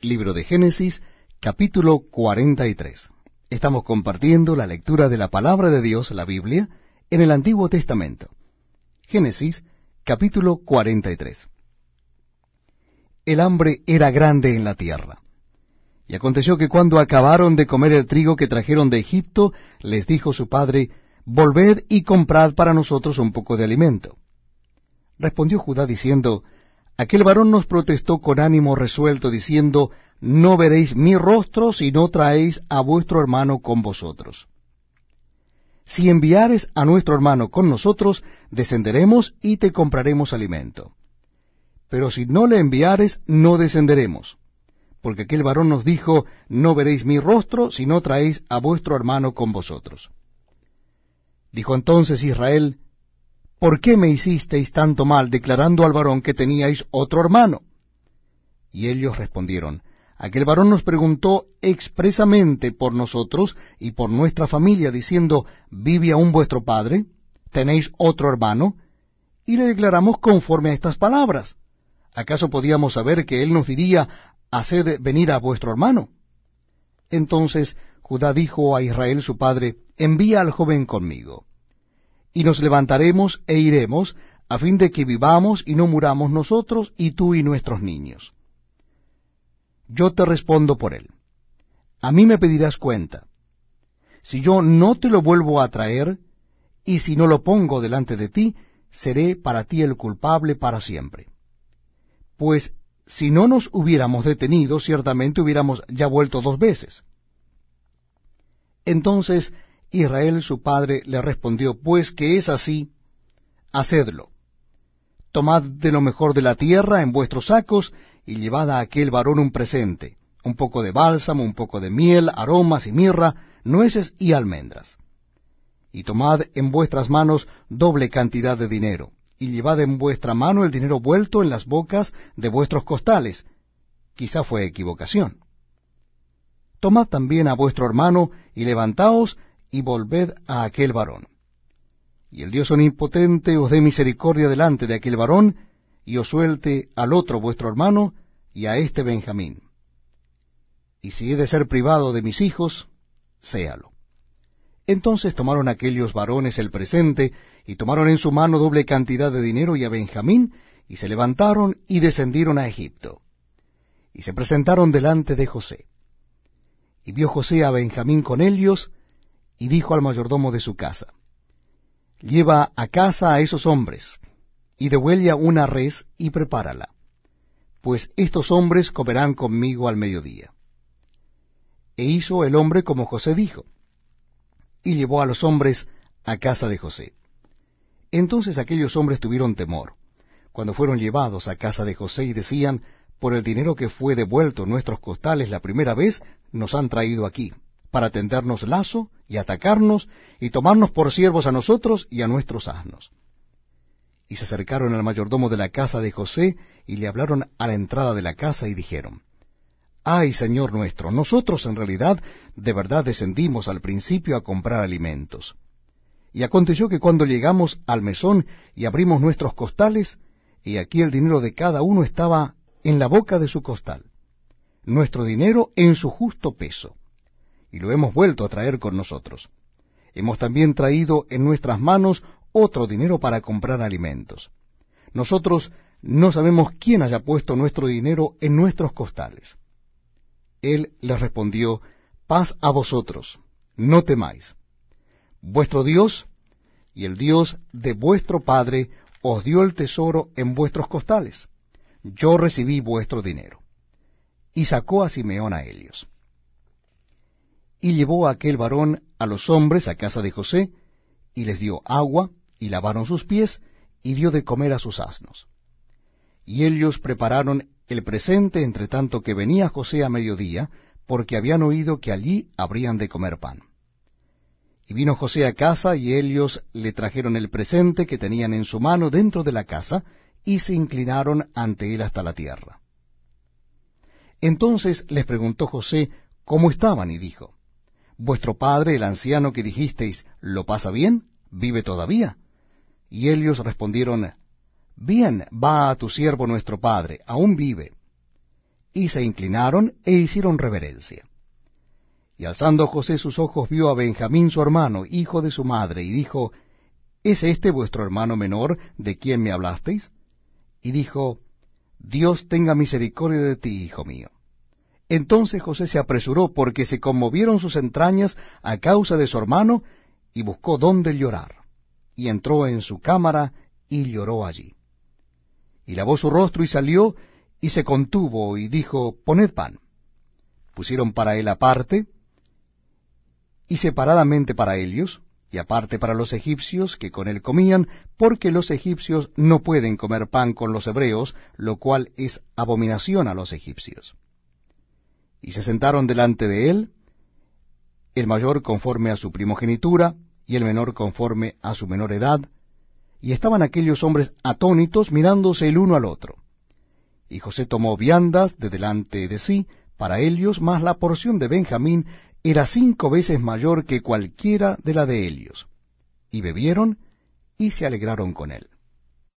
Libro de Génesis, capítulo 43. Estamos compartiendo la lectura de la palabra de Dios, la Biblia, en el Antiguo Testamento. Génesis, capítulo 43. El hambre era grande en la tierra. Y aconteció que cuando acabaron de comer el trigo que trajeron de Egipto, les dijo su padre, Volved y comprad para nosotros un poco de alimento. Respondió Judá diciendo, Aquel varón nos protestó con ánimo resuelto, diciendo, No veréis mi rostro si no traéis a vuestro hermano con vosotros. Si enviares a nuestro hermano con nosotros, descenderemos y te compraremos alimento. Pero si no le enviares, no descenderemos. Porque aquel varón nos dijo, No veréis mi rostro si no traéis a vuestro hermano con vosotros. Dijo entonces Israel, ¿por qué me hicisteis tanto mal declarando al varón que teníais otro hermano? Y ellos respondieron, aquel varón nos preguntó expresamente por nosotros y por nuestra familia, diciendo, ¿vive aún vuestro padre? ¿Tenéis otro hermano? Y le declaramos conforme a estas palabras. ¿Acaso podíamos saber que él nos diría, haced venir a vuestro hermano? Entonces Judá dijo a Israel su padre, envía al joven conmigo y nos levantaremos e iremos, a fin de que vivamos y no muramos nosotros y tú y nuestros niños. Yo te respondo por él. A mí me pedirás cuenta. Si yo no te lo vuelvo a traer, y si no lo pongo delante de ti, seré para ti el culpable para siempre. Pues si no nos hubiéramos detenido, ciertamente hubiéramos ya vuelto dos veces. Entonces Israel su padre le respondió, Pues que es así, hacedlo. Tomad de lo mejor de la tierra en vuestros sacos, y llevad a aquel varón un presente, un poco de bálsamo, un poco de miel, aromas y mirra, nueces y almendras. Y tomad en vuestras manos doble cantidad de dinero, y llevad en vuestra mano el dinero vuelto en las bocas de vuestros costales. Quizá fue equivocación. Tomad también a vuestro hermano, y levantaos, y volved a aquel varón. Y el Dios omnipotente os dé misericordia delante de aquel varón, y os suelte al otro vuestro hermano, y a este Benjamín. Y si he de ser privado de mis hijos, séalo. Entonces tomaron aquellos varones el presente, y tomaron en su mano doble cantidad de dinero y a Benjamín, y se levantaron y descendieron a Egipto. Y se presentaron delante de José. Y vio José a Benjamín con ellos, y dijo al mayordomo de su casa, Lleva a casa a esos hombres, y devuelve una res y prepárala, pues estos hombres comerán conmigo al mediodía. E hizo el hombre como José dijo, y llevó a los hombres a casa de José. Entonces aquellos hombres tuvieron temor, cuando fueron llevados a casa de José y decían, por el dinero que fue devuelto nuestros costales la primera vez, nos han traído aquí para tendernos lazo y atacarnos y tomarnos por siervos a nosotros y a nuestros asnos. Y se acercaron al mayordomo de la casa de José y le hablaron a la entrada de la casa y dijeron, Ay, Señor nuestro, nosotros en realidad de verdad descendimos al principio a comprar alimentos. Y aconteció que cuando llegamos al mesón y abrimos nuestros costales, y aquí el dinero de cada uno estaba en la boca de su costal, nuestro dinero en su justo peso y lo hemos vuelto a traer con nosotros. Hemos también traído en nuestras manos otro dinero para comprar alimentos. Nosotros no sabemos quién haya puesto nuestro dinero en nuestros costales. Él les respondió, paz a vosotros, no temáis. Vuestro Dios y el Dios de vuestro Padre os dio el tesoro en vuestros costales. Yo recibí vuestro dinero. Y sacó a Simeón a ellos y llevó a aquel varón a los hombres a casa de José, y les dio agua, y lavaron sus pies, y dio de comer a sus asnos. Y ellos prepararon el presente entre tanto que venía José a mediodía, porque habían oído que allí habrían de comer pan. Y vino José a casa, y ellos le trajeron el presente que tenían en su mano dentro de la casa, y se inclinaron ante él hasta la tierra. Entonces les preguntó José cómo estaban, y dijo, Vuestro padre, el anciano que dijisteis, ¿lo pasa bien? ¿Vive todavía? Y ellos respondieron, Bien, va a tu siervo nuestro padre, aún vive. y se inclinaron e hicieron reverencia. Y alzando José sus ojos vio a Benjamín su hermano, hijo de su madre, y dijo, ¿Es este vuestro hermano menor de quien me hablasteis? Y dijo, Dios tenga misericordia de ti, hijo mío. Entonces José se apresuró porque se conmovieron sus entrañas a causa de su hermano, y buscó dónde llorar. Y entró en su cámara y lloró allí. Y lavó su rostro y salió, y se contuvo, y dijo, Poned pan. Pusieron para él aparte, y separadamente para ellos, y aparte para los egipcios que con él comían, porque los egipcios no pueden comer pan con los hebreos, lo cual es abominación a los egipcios. Y se sentaron delante de él, el mayor conforme a su primogenitura, y el menor conforme a su menor edad, y estaban aquellos hombres atónitos mirándose el uno al otro. Y José tomó viandas de delante de sí para ellos, mas la porción de Benjamín era cinco veces mayor que cualquiera de la de ellos. Y bebieron y se alegraron con él.